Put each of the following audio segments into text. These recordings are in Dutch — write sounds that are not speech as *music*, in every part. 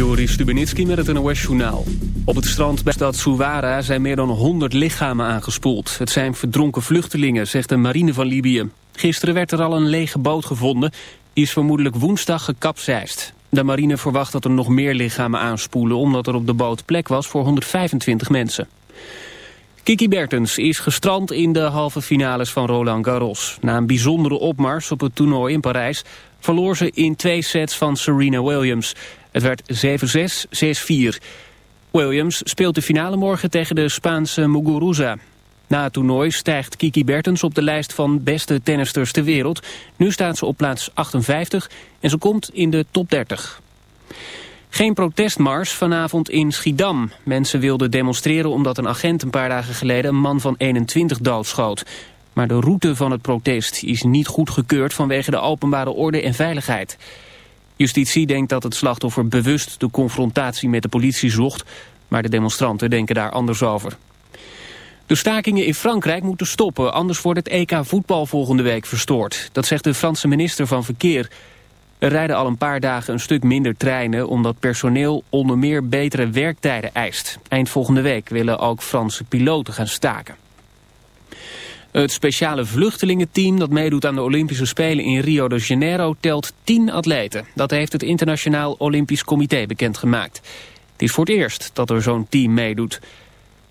Joris Stubenitski met het NOS-journaal. Op het strand bij stad Souara zijn meer dan 100 lichamen aangespoeld. Het zijn verdronken vluchtelingen, zegt de marine van Libië. Gisteren werd er al een lege boot gevonden. Die is vermoedelijk woensdag gekapseist. De marine verwacht dat er nog meer lichamen aanspoelen... omdat er op de boot plek was voor 125 mensen. Kiki Bertens is gestrand in de halve finales van Roland Garros. Na een bijzondere opmars op het toernooi in Parijs... verloor ze in twee sets van Serena Williams. Het werd 7-6, 6-4. Williams speelt de finale morgen tegen de Spaanse Muguruza. Na het toernooi stijgt Kiki Bertens op de lijst van beste tennisters ter wereld. Nu staat ze op plaats 58 en ze komt in de top 30. Geen protestmars vanavond in Schiedam. Mensen wilden demonstreren omdat een agent een paar dagen geleden een man van 21 doodschoot. Maar de route van het protest is niet goedgekeurd vanwege de openbare orde en veiligheid. Justitie denkt dat het slachtoffer bewust de confrontatie met de politie zocht, maar de demonstranten denken daar anders over. De stakingen in Frankrijk moeten stoppen, anders wordt het EK voetbal volgende week verstoord. Dat zegt de Franse minister van Verkeer. Er rijden al een paar dagen een stuk minder treinen... omdat personeel onder meer betere werktijden eist. Eind volgende week willen ook Franse piloten gaan staken. Het speciale vluchtelingenteam dat meedoet aan de Olympische Spelen in Rio de Janeiro telt 10 atleten. Dat heeft het Internationaal Olympisch Comité bekendgemaakt. Het is voor het eerst dat er zo'n team meedoet.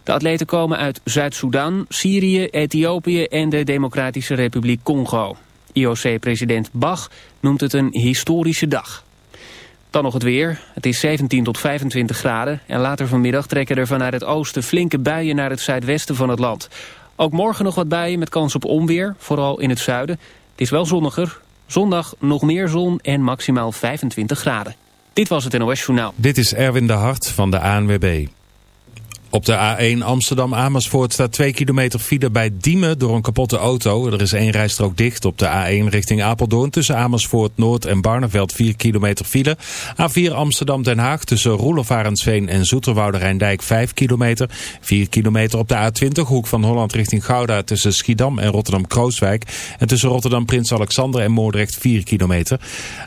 De atleten komen uit Zuid-Soedan, Syrië, Ethiopië en de Democratische Republiek Congo. IOC-president Bach noemt het een historische dag. Dan nog het weer. Het is 17 tot 25 graden en later vanmiddag trekken er vanuit het oosten flinke buien naar het zuidwesten van het land. Ook morgen nog wat buien met kans op onweer, vooral in het zuiden. Het is wel zonniger. Zondag nog meer zon en maximaal 25 graden. Dit was het NOS Journaal. Dit is Erwin de Hart van de ANWB. Op de A1 Amsterdam-Amersfoort staat 2 kilometer file bij Diemen door een kapotte auto. Er is één rijstrook dicht op de A1 richting Apeldoorn tussen Amersfoort Noord en Barneveld 4 kilometer file. A4 Amsterdam-Den Haag tussen Roelofarensveen en Zoeterwoude Rijndijk 5 kilometer. 4 kilometer op de A20 hoek van Holland richting Gouda tussen Schiedam en Rotterdam-Krooswijk. En tussen Rotterdam-Prins Alexander en Moordrecht 4 kilometer.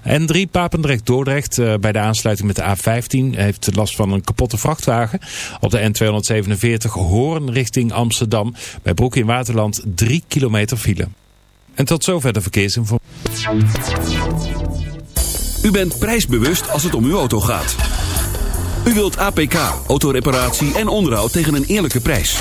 En 3 Papendrecht-Dordrecht eh, bij de aansluiting met de A15 heeft last van een kapotte vrachtwagen. Op de N2 247 Hoorn richting Amsterdam. Bij Broek in Waterland 3 kilometer file. En tot zover de verkeersinformatie. U bent prijsbewust als het om uw auto gaat. U wilt APK, autoreparatie en onderhoud tegen een eerlijke prijs.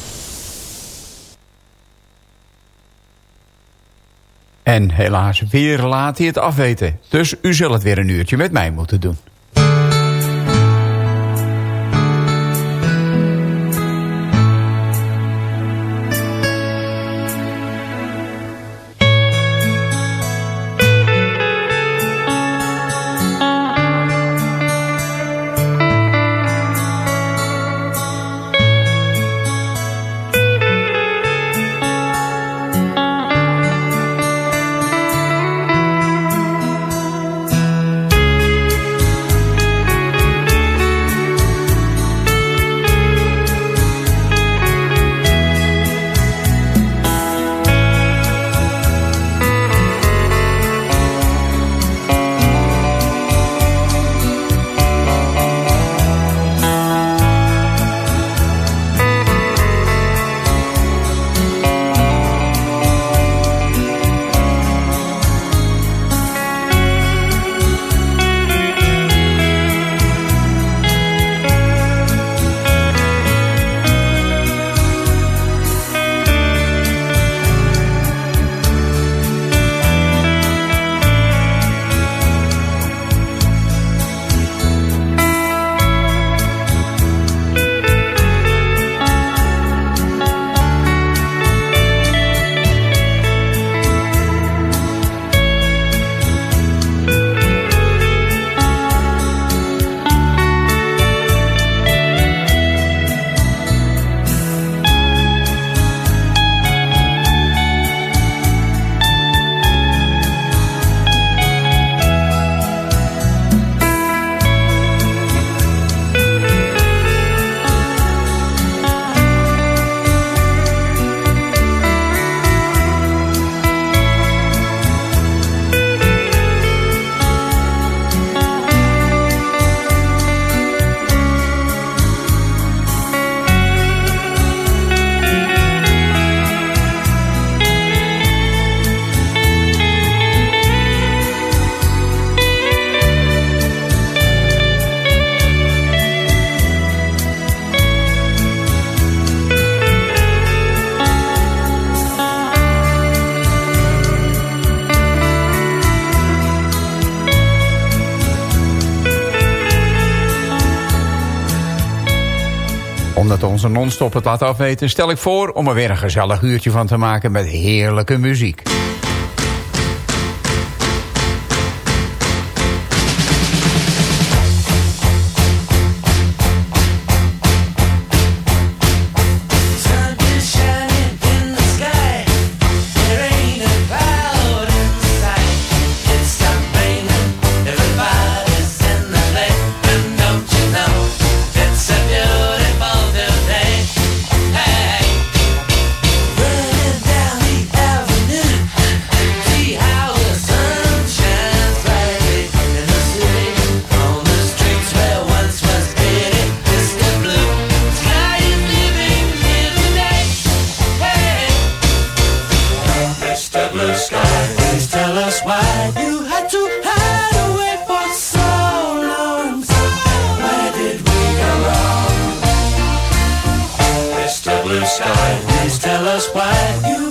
En helaas, weer laat hij het afweten. Dus u zult het weer een uurtje met mij moeten doen. onze non-stop het laat afweten... stel ik voor om er weer een gezellig uurtje van te maken met heerlijke muziek. tell us why. You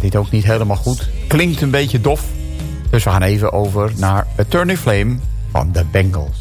gaat dit ook niet helemaal goed. Klinkt een beetje dof. Dus we gaan even over naar A Turning Flame van de Bengals.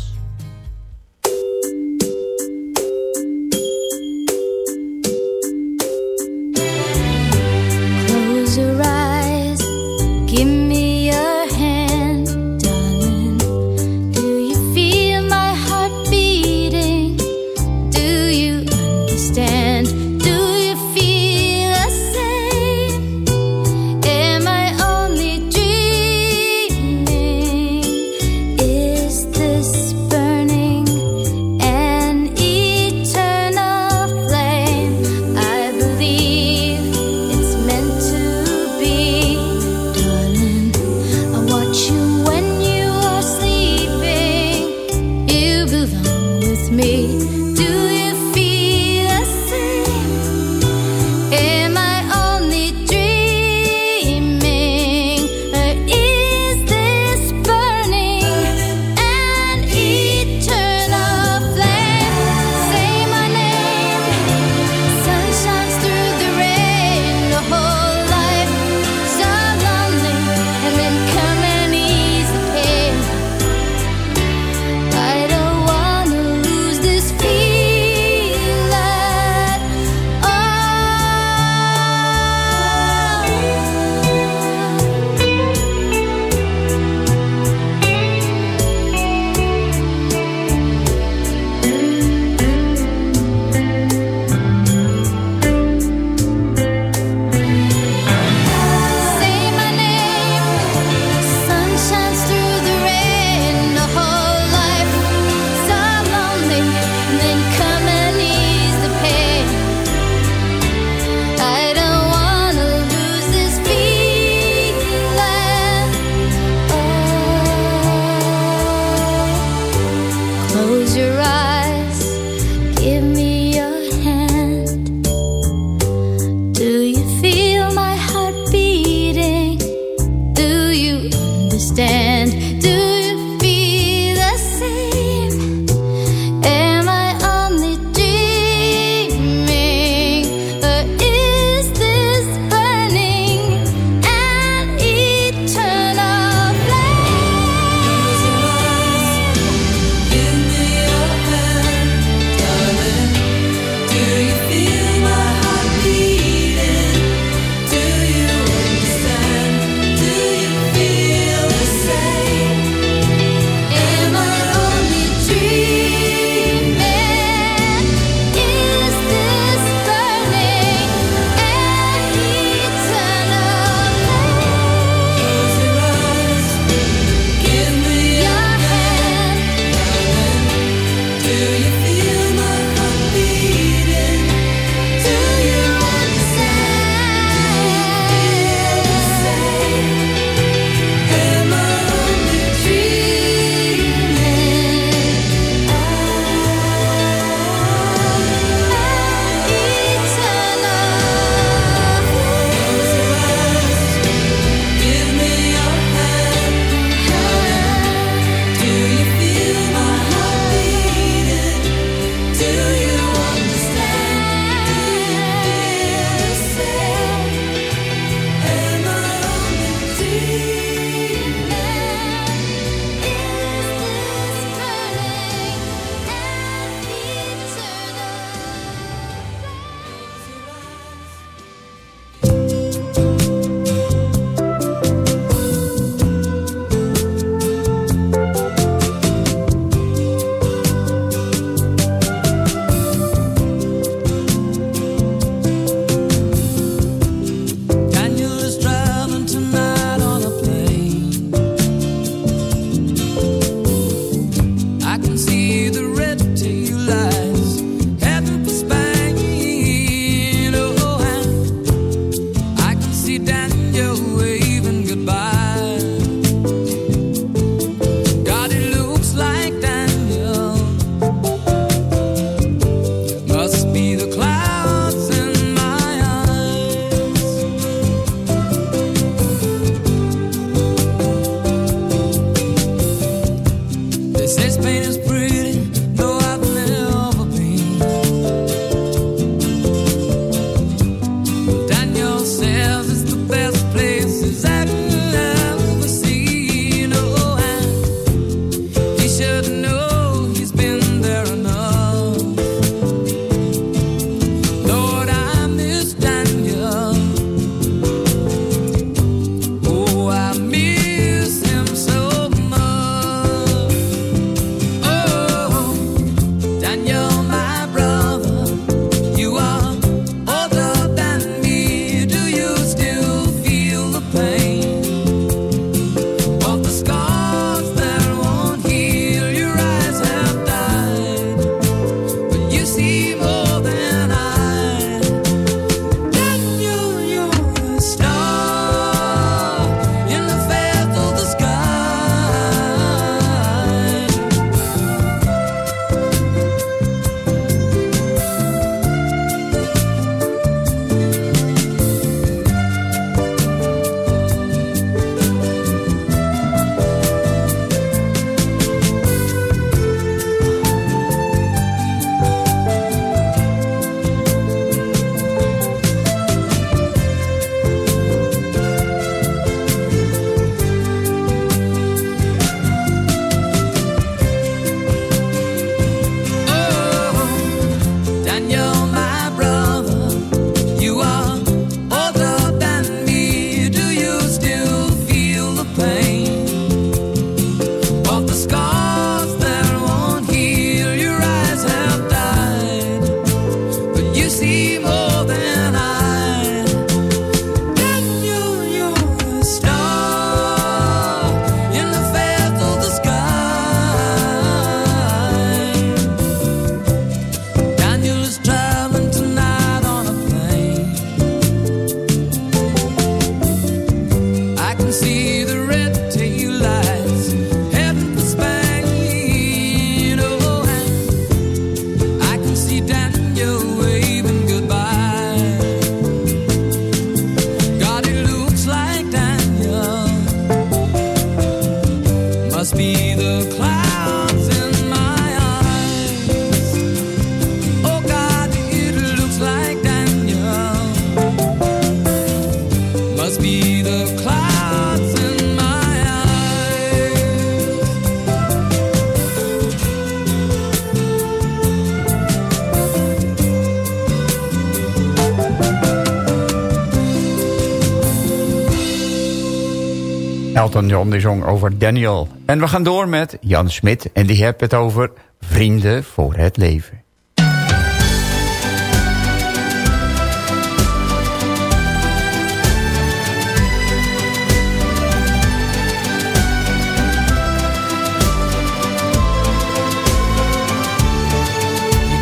Elton John die zong over Daniel. En we gaan door met Jan Smit. En die heeft het over vrienden voor het leven.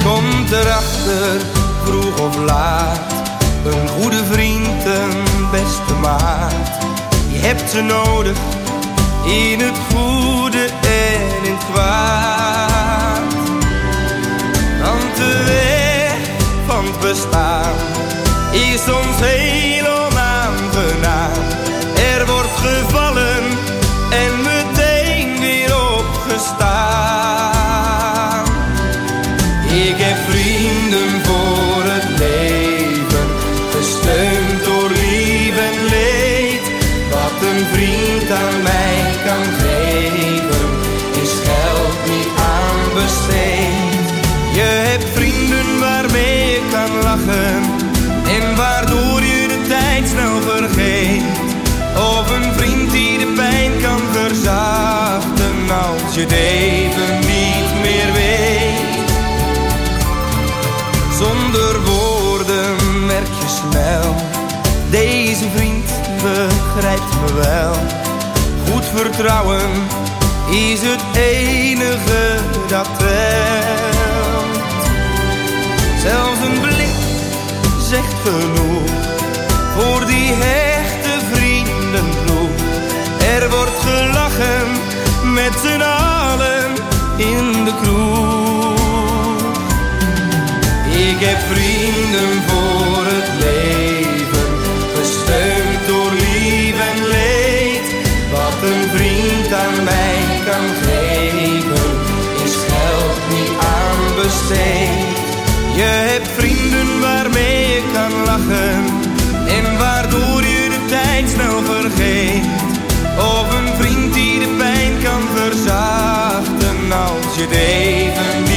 Komt erachter, vroeg of laat. Een goede vriend, een beste maat. Hebt ze nodig, in het goede en in het kwaad. Want de weg van het bestaan is soms heel je het even niet meer weet. Zonder woorden merk je snel Deze vriend begrijpt me wel. Goed vertrouwen is het enige dat telt. Zelfs een blik zegt genoeg Voor die hechte vriendenploeg Er wordt gelachen met z'n allen in de kroeg ik heb vrienden voor het leven, gesteund door lief en leed. Wat een vriend aan mij kan geven, is geld niet aan besteed. Je hebt vrienden waarmee je kan lachen, en waardoor je de tijd snel vergeet. Of een vriend die de pijn kan verzachten, als je het even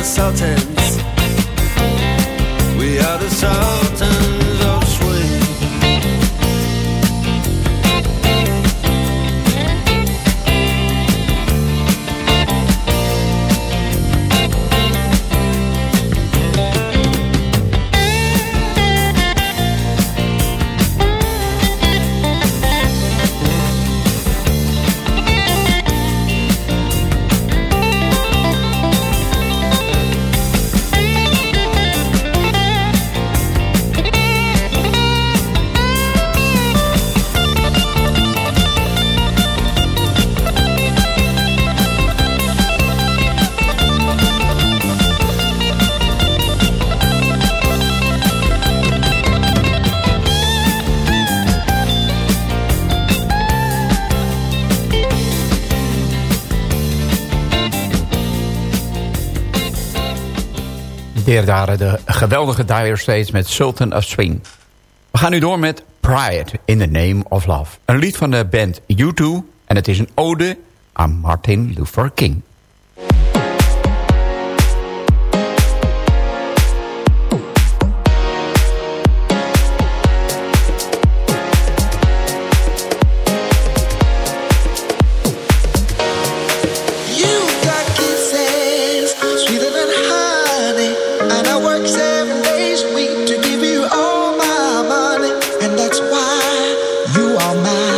the Sultan. Daar eh, de geweldige Dire Straits met Sultan of Swing. We gaan nu door met Pride in the Name of Love. Een lied van de band U2 en het is een ode aan Martin Luther King. My.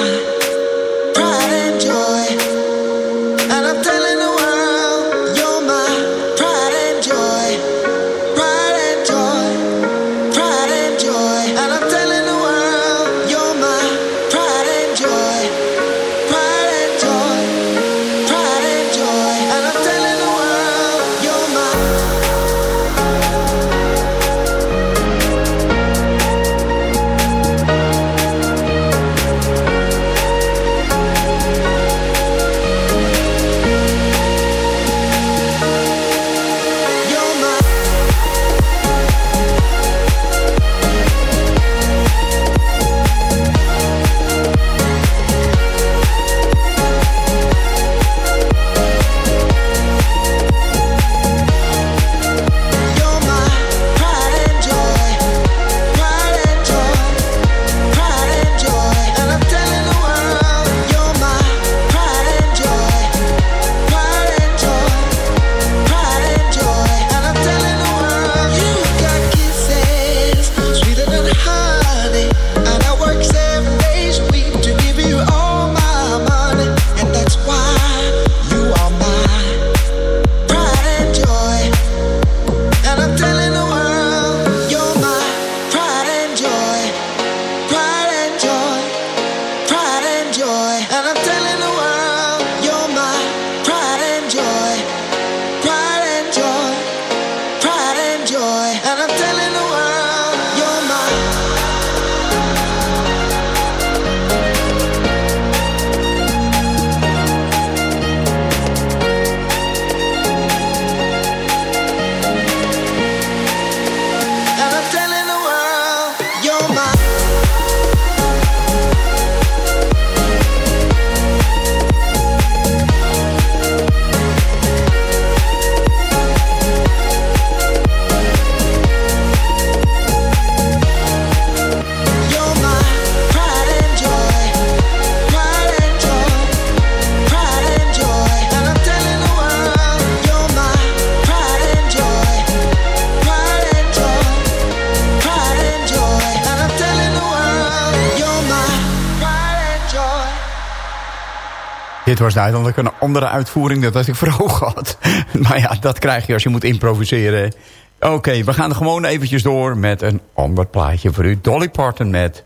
was duidelijk een andere uitvoering. Dat had ik voor ogen had. *laughs* maar ja, dat krijg je als je moet improviseren. Oké, we gaan gewoon eventjes door met een ander plaatje voor u. Dolly Parton met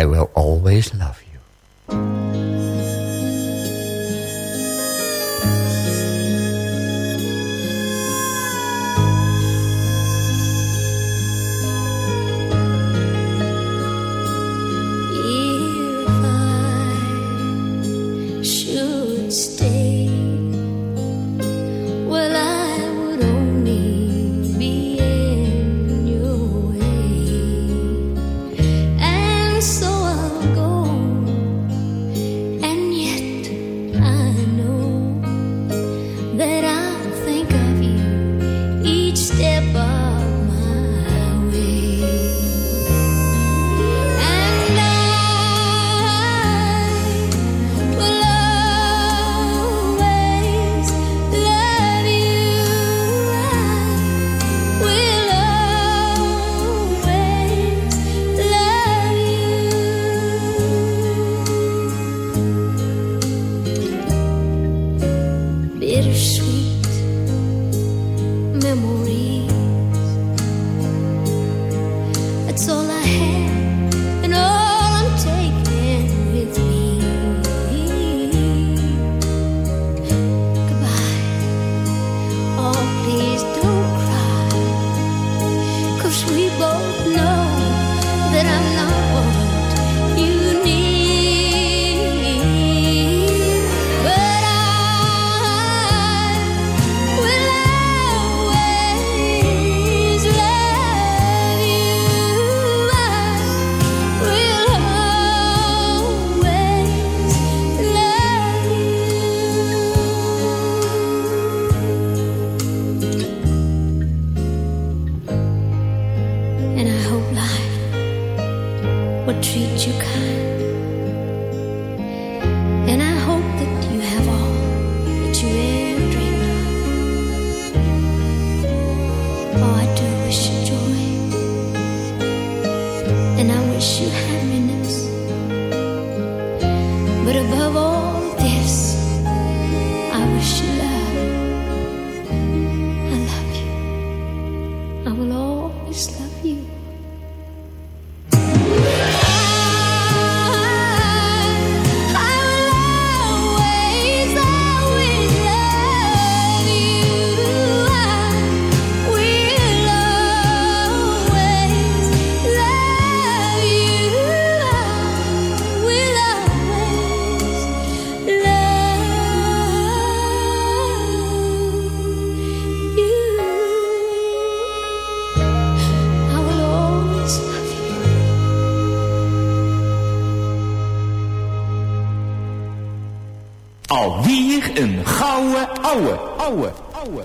I Will Always Love You. kreeg een gouden ouwe, ouwe, ouwe.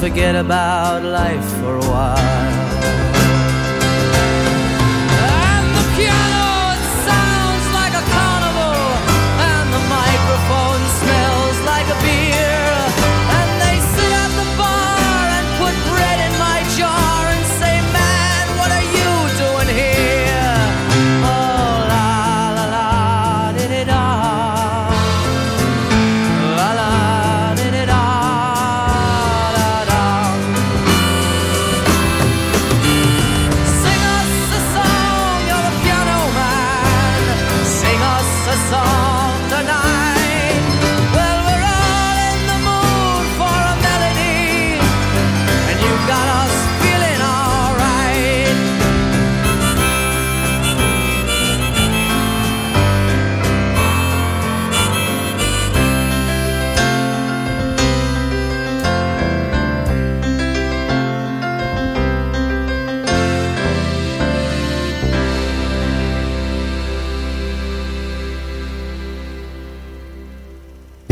Forget about life for a while.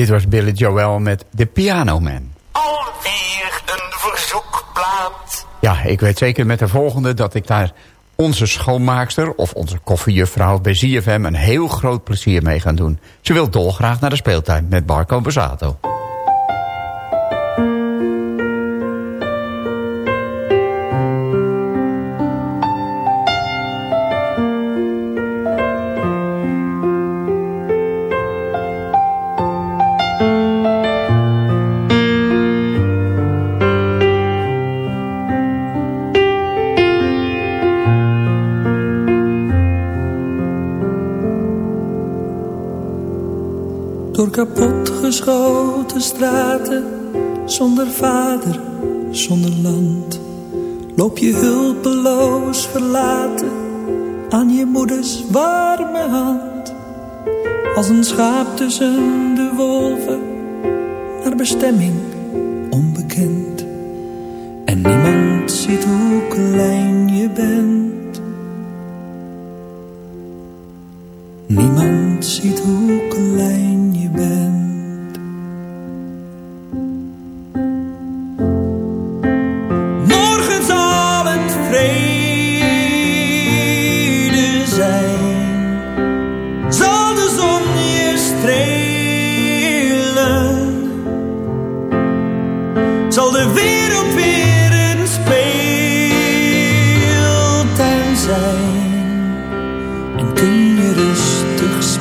Dit was Billy Joel met The Piano Man. Alweer een verzoekplaat. Ja, ik weet zeker met de volgende dat ik daar onze schoonmaakster... of onze koffiejuffrouw bij ZFM een heel groot plezier mee gaan doen. Ze wil dolgraag naar de speeltuin met Barco Bazzato. Je hulpeloos verlaten aan je moeders warme hand. Als een schaap tussen de wolven, naar bestemming onbekend. En niemand ziet hoe klein je bent. Niemand ziet hoe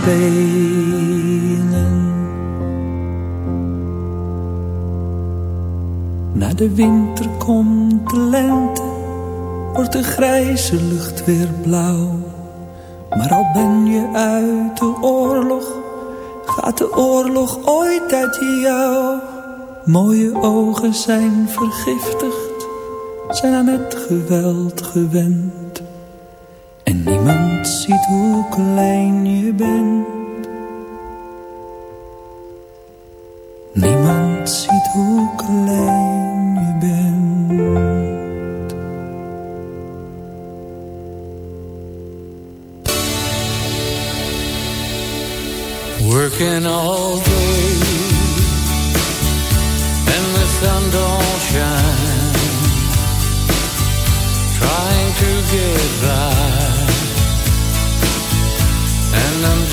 spelen. Na de winter komt de lente, wordt de grijze lucht weer blauw. Maar al ben je uit de oorlog, gaat de oorlog ooit uit jou. Mooie ogen zijn vergiftigd, zijn aan het geweld gewend. En niemand ziet hoe klein je bent. Niemand ziet hoe klein je bent. Working all day and the sun don't shine. Trying to get by,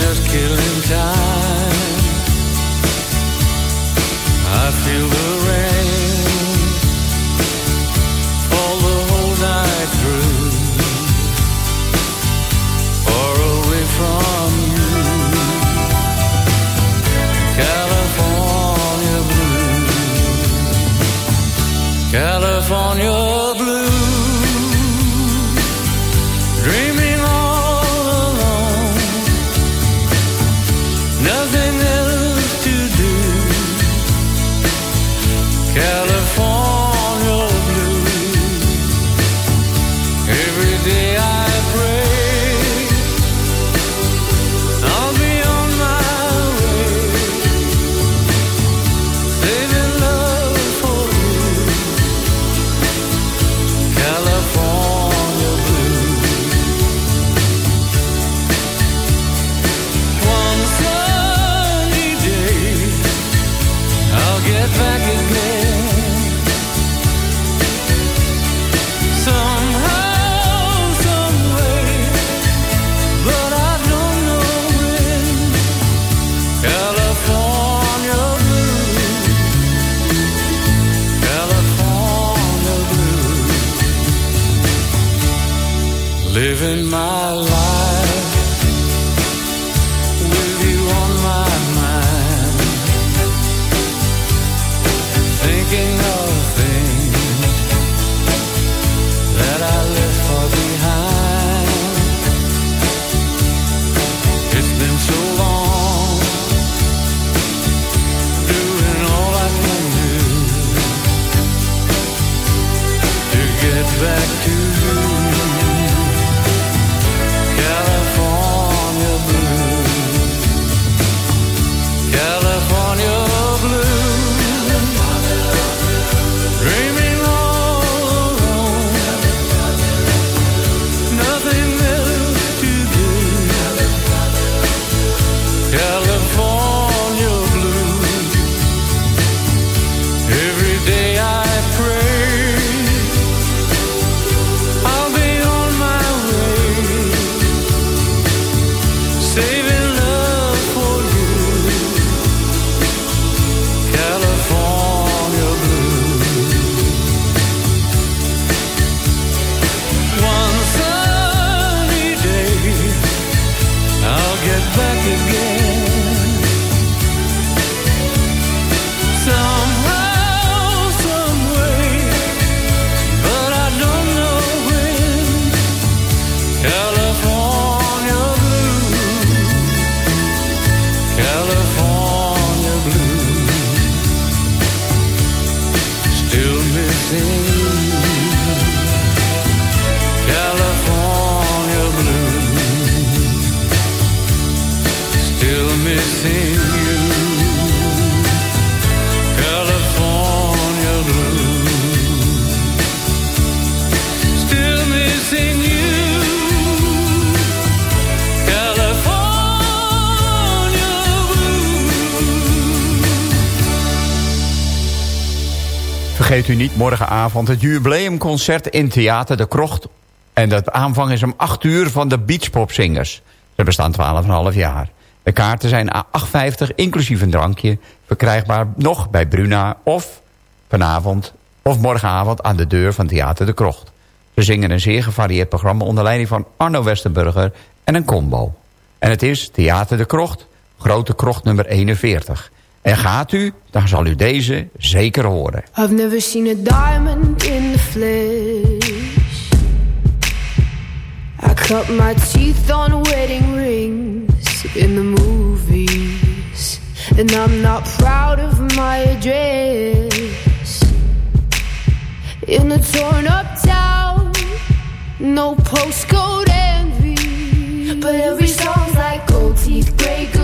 just killing time. I feel the again. U niet morgenavond het jubileumconcert in Theater de Krocht. En dat aanvang is om 8 uur van de Beachpopzingers. Ze bestaan 12,5 jaar. De kaarten zijn A850, inclusief een drankje. Verkrijgbaar nog bij Bruna of vanavond of morgenavond aan de deur van Theater de Krocht. Ze zingen een zeer gevarieerd programma onder leiding van Arno Westerburger en een combo. En het is Theater de Krocht, Grote Krocht nummer 41. En gaat u, dan zal u deze zeker horen. I've never seen a diamond in the flesh. I cut my teeth on wedding rings in the movies. And I'm not proud of my address. In a torn up town, no postcode envy. But every song's like gold teeth, gray.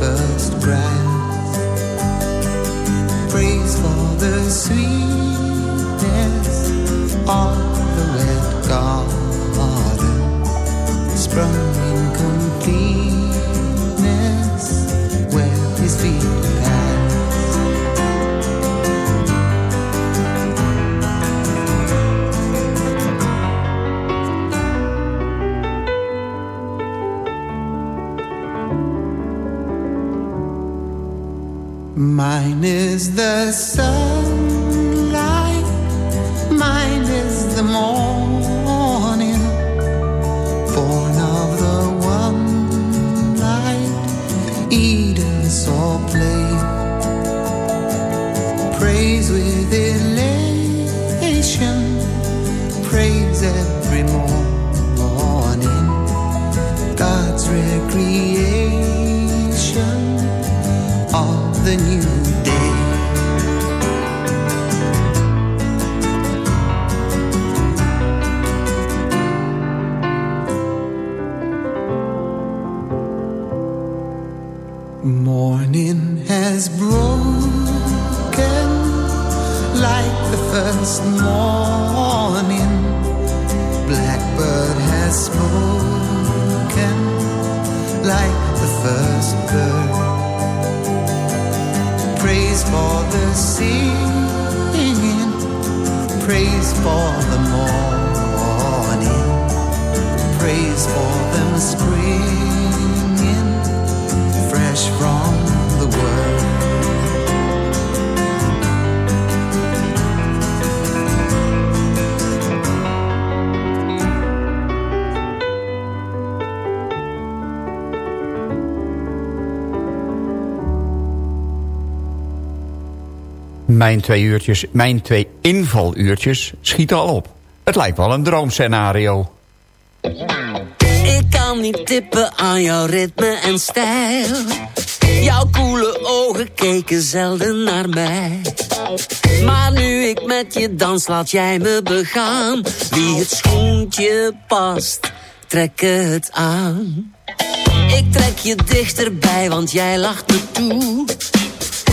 first breath. Praise for the sweetness of the red garden sprung in Mine is the sun. last. Mijn twee uurtjes, mijn twee invaluurtjes schieten al op. Het lijkt wel een droomscenario. Ik kan niet tippen aan jouw ritme en stijl. Jouw koele ogen keken zelden naar mij. Maar nu ik met je dans, laat jij me begaan. Wie het schoentje past, trek het aan. Ik trek je dichterbij, want jij lacht me toe.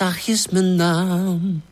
zachtjes mijn naam.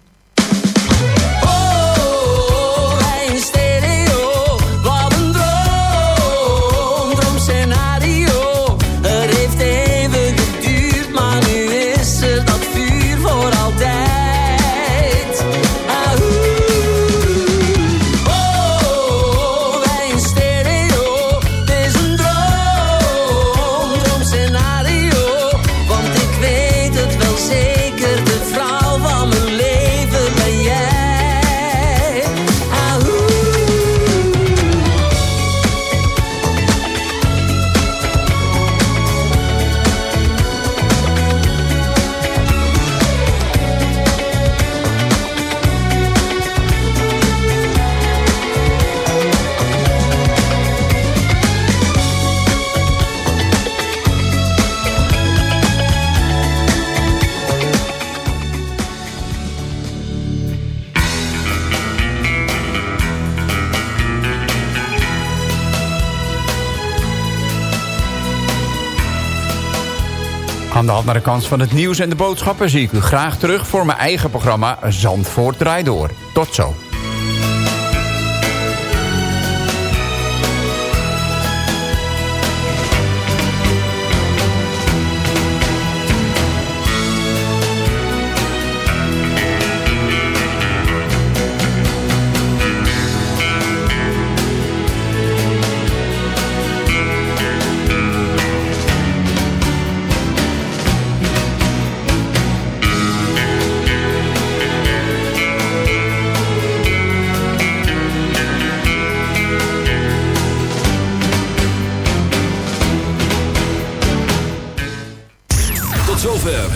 De kans van het nieuws en de boodschappen... zie ik u graag terug voor mijn eigen programma Zandvoort Draai Door. Tot zo.